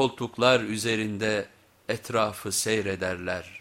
koltuklar üzerinde etrafı seyrederler.